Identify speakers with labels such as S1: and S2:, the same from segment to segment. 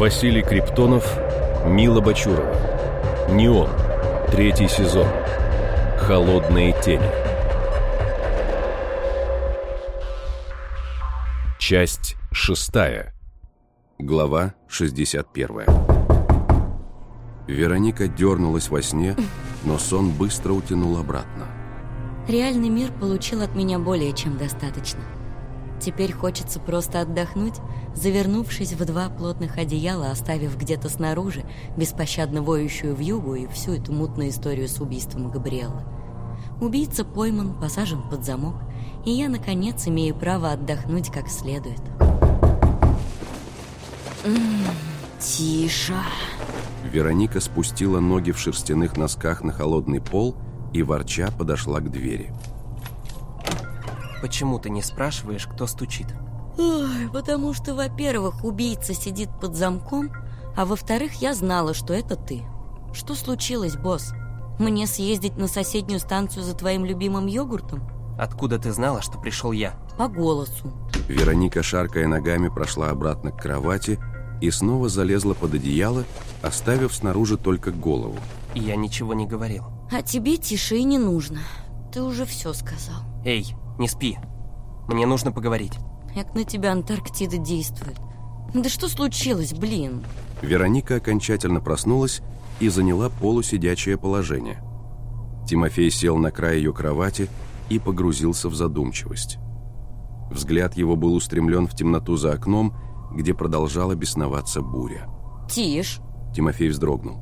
S1: Василий Криптонов, Мила Бачурова. Неон. Третий сезон. Холодные тени. Часть шестая.
S2: Глава 61 Вероника дернулась во сне, но сон быстро утянул обратно.
S3: Реальный мир получил от меня более чем достаточно. Теперь хочется просто отдохнуть, завернувшись в два плотных одеяла, оставив где-то снаружи беспощадно воющую вьюгу и всю эту мутную историю с убийством Габриэла. Убийца пойман, посажен под замок, и я, наконец, имею право отдохнуть как следует. М тише.
S2: Вероника спустила ноги в шерстяных носках на холодный пол и, ворча, подошла к двери.
S4: Почему ты не спрашиваешь, кто стучит?
S3: Ой, потому что, во-первых, убийца сидит под замком, а во-вторых, я знала, что это ты. Что случилось, босс? Мне съездить на соседнюю станцию за твоим любимым йогуртом?
S4: Откуда ты знала, что пришел я?
S3: По голосу.
S2: Вероника, шаркая ногами, прошла обратно к кровати и снова залезла под одеяло, оставив снаружи только голову.
S4: И я ничего не говорил.
S3: А тебе тише и не нужно. Ты уже все сказал.
S4: Эй, не спи. Мне нужно поговорить.
S3: Как на тебя Антарктида действует. Да что случилось, блин?
S2: Вероника окончательно проснулась и заняла полусидячее положение. Тимофей сел на край ее кровати и погрузился в задумчивость. Взгляд его был устремлен в темноту за окном, где продолжала бесноваться буря.
S3: Тише.
S2: Тимофей вздрогнул.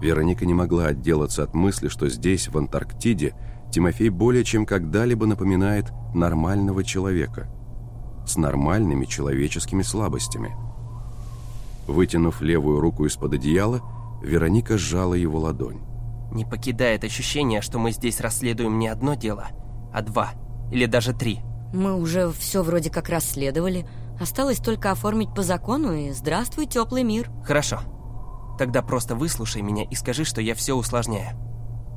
S2: Вероника не могла отделаться от мысли, что здесь, в Антарктиде, Тимофей более чем когда-либо напоминает нормального человека. С нормальными человеческими слабостями. Вытянув левую руку из-под одеяла, Вероника сжала его ладонь.
S4: Не покидает ощущение, что мы здесь расследуем не одно дело, а два или даже три.
S3: Мы уже все вроде как расследовали. Осталось только оформить по закону и здравствуй, теплый мир.
S4: Хорошо. Тогда просто выслушай меня и скажи, что я все усложняю.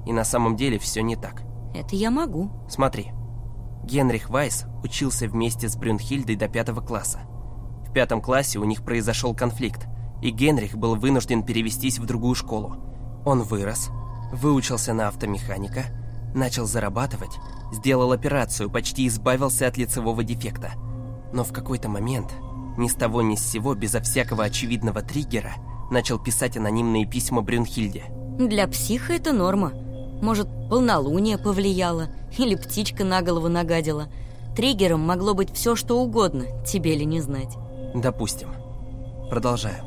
S4: И на самом деле все не так.
S3: Это я могу.
S4: Смотри. Генрих Вайс учился вместе с Брюнхильдой до пятого класса. В пятом классе у них произошел конфликт, и Генрих был вынужден перевестись в другую школу. Он вырос, выучился на автомеханика, начал зарабатывать, сделал операцию, почти избавился от лицевого дефекта. Но в какой-то момент, ни с того ни с сего, безо всякого очевидного триггера, начал писать анонимные письма Брюнхильде.
S3: Для психа это норма. Может, полнолуние повлияло, или птичка на голову нагадила. Триггером могло быть все, что угодно, тебе ли не знать.
S4: Допустим. Продолжаю.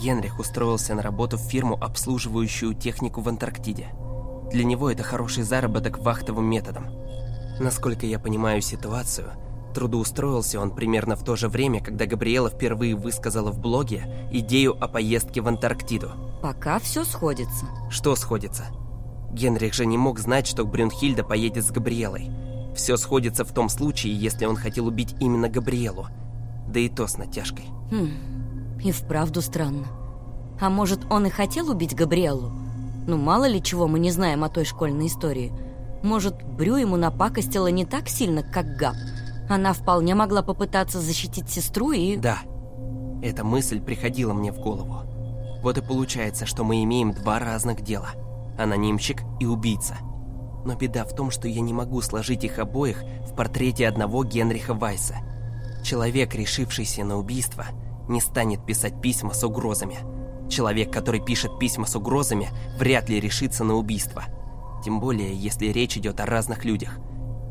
S4: Генрих устроился на работу в фирму, обслуживающую технику в Антарктиде. Для него это хороший заработок вахтовым методом. Насколько я понимаю ситуацию, трудоустроился он примерно в то же время, когда Габриэла впервые высказала в блоге идею о поездке в Антарктиду.
S3: Пока все сходится.
S4: Что сходится? Генрих же не мог знать, что Брюнхильда поедет с Габриэлой. Все сходится в том случае, если он хотел убить именно Габриэлу. Да и то с натяжкой.
S3: Хм, и вправду странно. А может, он и хотел убить Габриэлу? Ну, мало ли чего мы не знаем о той школьной истории. Может, Брю ему напакостила не так сильно, как Габ. Она вполне могла попытаться защитить сестру и...
S4: Да, эта мысль приходила мне в голову. Вот и получается, что мы имеем два разных дела – анонимщик и убийца. Но беда в том, что я не могу сложить их обоих в портрете одного Генриха Вайса. Человек, решившийся на убийство, не станет писать письма с угрозами. Человек, который пишет письма с угрозами, вряд ли решится на убийство. Тем более, если речь идет о разных людях.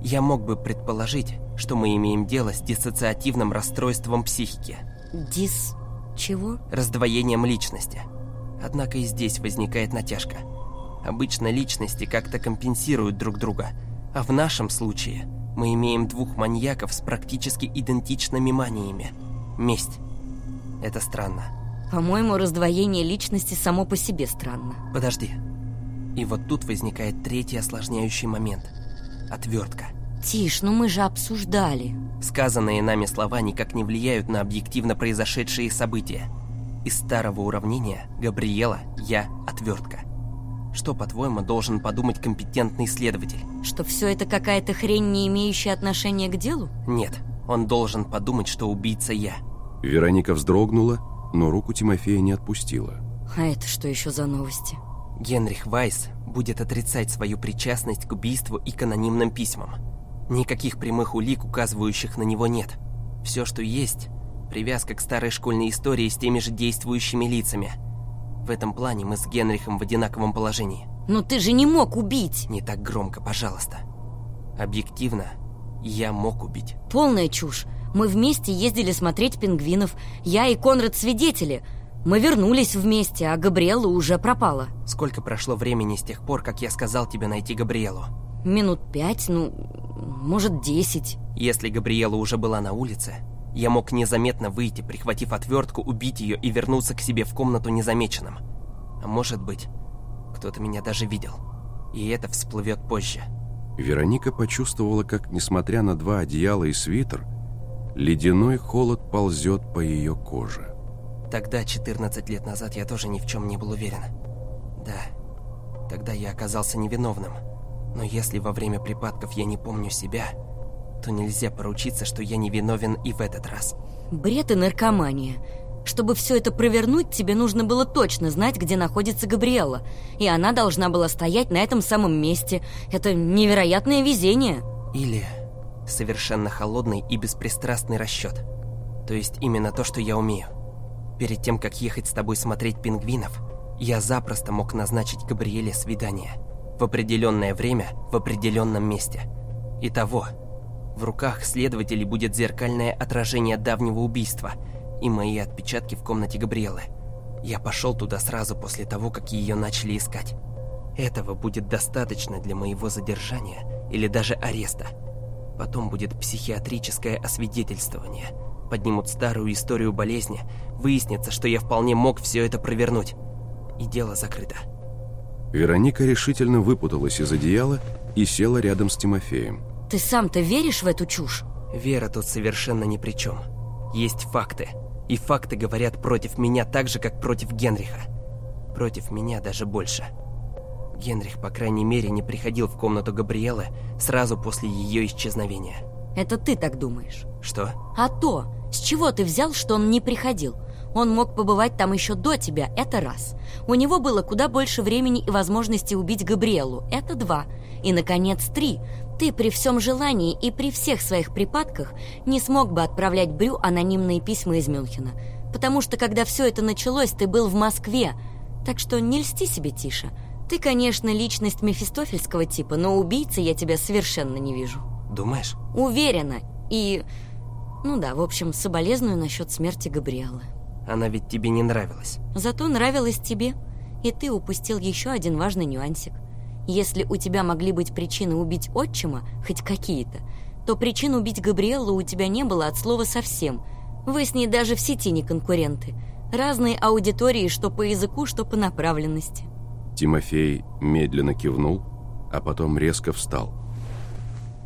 S4: Я мог бы предположить, что мы имеем дело с диссоциативным расстройством психики.
S3: Дис... чего?
S4: Раздвоением личности. Однако и здесь возникает натяжка – Обычно личности как-то компенсируют друг друга, а в нашем случае мы имеем двух маньяков с практически идентичными маниями. Месть. Это странно.
S3: По-моему, раздвоение личности само по себе странно.
S4: Подожди. И вот тут возникает третий осложняющий момент. Отвертка.
S3: Тише, ну мы же обсуждали.
S4: Сказанные нами слова никак не влияют на объективно произошедшие события. Из старого уравнения Габриэла, я, отвертка. Что, по-твоему, должен подумать компетентный следователь?
S3: Что все это какая-то хрень, не имеющая отношения к делу?
S4: Нет, он должен подумать, что убийца я.
S2: Вероника вздрогнула, но руку Тимофея не отпустила.
S3: А это что еще за новости?
S4: Генрих Вайс будет отрицать свою причастность к убийству и к анонимным письмам. Никаких прямых улик, указывающих на него, нет. Все, что есть, привязка к старой школьной истории с теми же действующими лицами. В этом плане мы с Генрихом в одинаковом положении.
S3: Но ты же не мог убить!
S4: Не так громко, пожалуйста. Объективно, я мог убить.
S3: Полная чушь. Мы вместе ездили смотреть пингвинов. Я и Конрад свидетели. Мы вернулись вместе, а Габриэла уже пропала.
S4: Сколько прошло времени с тех пор, как я сказал тебе найти Габриэлу?
S3: Минут пять, ну, может, десять.
S4: Если Габриэла уже была на улице, я мог незаметно выйти, прихватив отвертку, убить ее и вернуться к себе в комнату незамеченным. А может быть, кто-то меня даже видел. И это всплывет позже.
S2: Вероника почувствовала, как, несмотря на два одеяла и свитер, ледяной холод ползет по ее коже.
S4: Тогда, 14 лет назад, я тоже ни в чем не был уверен. Да, тогда я оказался невиновным. Но если во время припадков я не помню себя, то нельзя поручиться, что я невиновен и в этот раз.
S3: Бред и наркомания. Чтобы все это провернуть, тебе нужно было точно знать, где находится Габриэла. И она должна была стоять на этом самом месте. Это невероятное везение.
S4: Или совершенно холодный и беспристрастный расчет. То есть именно то, что я умею. Перед тем, как ехать с тобой смотреть пингвинов, я запросто мог назначить Габриэле свидание. В определенное время, в определенном месте. Итого, в руках следователей будет зеркальное отражение давнего убийства – и мои отпечатки в комнате Габриэлы. Я пошел туда сразу после того, как ее начали искать. Этого будет достаточно для моего задержания или даже ареста. Потом будет психиатрическое освидетельствование. Поднимут старую историю болезни, выяснится, что я вполне мог все это провернуть. И дело закрыто.
S2: Вероника решительно выпуталась из одеяла и села рядом с Тимофеем.
S3: Ты сам-то веришь в эту чушь?
S4: Вера тут совершенно ни при чем. Есть факты. И факты говорят против меня так же, как против Генриха. Против меня даже больше. Генрих, по крайней мере, не приходил в комнату Габриэлы сразу после ее исчезновения.
S3: Это ты так думаешь?
S4: Что?
S3: А то, с чего ты взял, что он не приходил? Он мог побывать там еще до тебя, это раз. У него было куда больше времени и возможности убить Габриэлу, это два. И, наконец, три. Ты при всем желании и при всех своих припадках не смог бы отправлять Брю анонимные письма из Мюнхена, потому что когда все это началось, ты был в Москве, так что не льсти себе тише. Ты, конечно, личность мефистофельского типа, но убийцы я тебя совершенно не вижу.
S4: Думаешь?
S3: Уверена. И... Ну да, в общем, соболезную насчет смерти Габриэлы.
S4: Она ведь тебе не нравилась.
S3: Зато нравилась тебе. И ты упустил еще один важный нюансик. Если у тебя могли быть причины убить отчима, хоть какие-то, то причин убить Габриэллу у тебя не было от слова совсем. Вы с ней даже в сети не конкуренты. Разные аудитории что по языку, что по направленности.
S2: Тимофей медленно кивнул, а потом резко встал.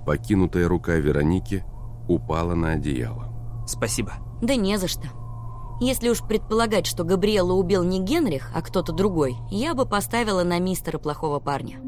S2: Покинутая рука Вероники упала на одеяло.
S4: Спасибо.
S3: Да не за что. Если уж предполагать, что Габриэлу убил не Генрих, а кто-то другой, я бы поставила на мистера плохого парня.